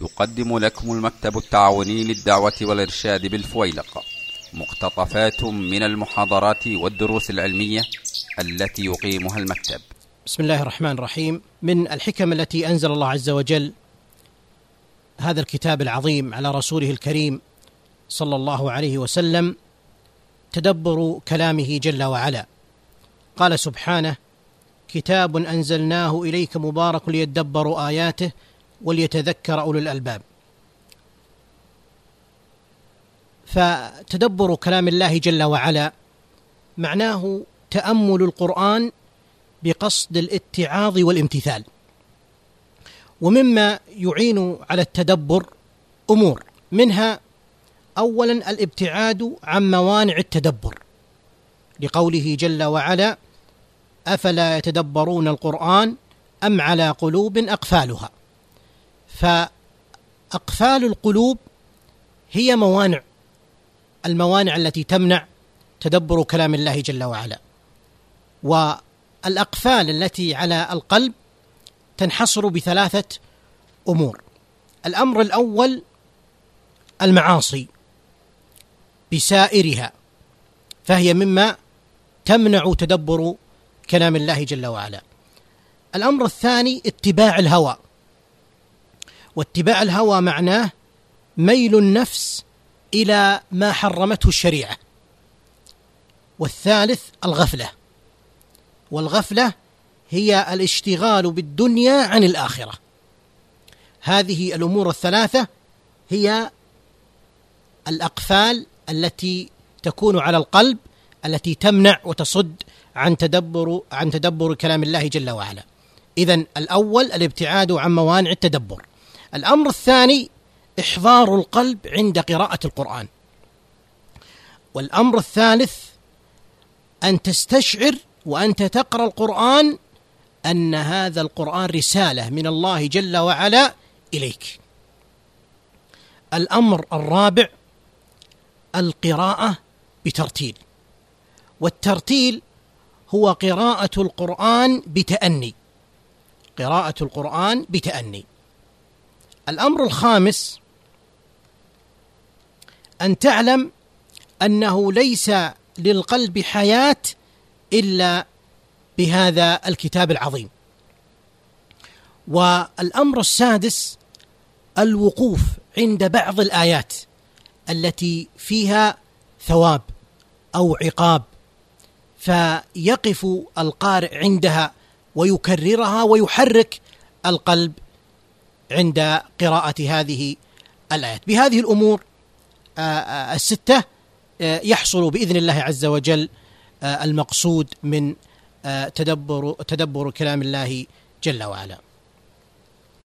يقدم لكم المكتب التعاوني للدعوة والإرشاد بالفويلق. مقتطفات من المحاضرات والدروس العلمية التي يقيمها المكتب. بسم الله الرحمن الرحيم. من الحكم التي أنزل الله عز وجل هذا الكتاب العظيم على رسوله الكريم صلى الله عليه وسلم تدبر كلامه جل وعلا. قال سبحانه كتاب أنزلناه إليك مبارك ليدبروا آياته وليتذكر أولو الألباب. فتدبر كلام الله جل وعلا معناه تأمل القرآن بقصد الاتعاظ والامتثال. ومما يعين على التدبر أمور منها اولا الابتعاد عن موانع التدبر. لقوله جل وعلا أفلا يتدبرون القرآن أم على قلوب أقفالها؟ فأقفال القلوب هي موانع الموانع التي تمنع تدبر كلام الله جل وعلا. والأقفال التي على القلب تنحصر بثلاثة أمور. الأمر الأول المعاصي بسائرها فهي مما تمنع تدبر كلام الله جل وعلا. الأمر الثاني اتباع الهوى. واتباع الهوى معناه ميل النفس إلى ما حرمته الشريعة والثالث الغفلة والغفلة هي الاشتغال بالدنيا عن الآخرة هذه الأمور الثلاثة هي الأقفال التي تكون على القلب التي تمنع وتصد عن تدبر عن تدبر كلام الله جل وعلا. اذا الأول الابتعاد عن موانع التدبر. الأمر الثاني إحضار القلب عند قراءة القرآن. والأمر الثالث أن تستشعر وانت تقرا القرآن أن هذا القرآن رسالة من الله جل وعلا إليك. الأمر الرابع القراءة بترتيل. والترتيل هو قراءة القرآن بتأني قراءة القرآن بتأني الأمر الخامس أن تعلم أنه ليس للقلب حياة إلا بهذا الكتاب العظيم. والأمر السادس الوقوف عند بعض الآيات التي فيها ثواب أو عقاب فيقف القارئ عندها ويكررها ويحرك القلب عند قراءة هذه الآيات. بهذه الأمور الستة يحصل بإذن الله عز وجل المقصود من تدبر تدبر كلام الله جل وعلا.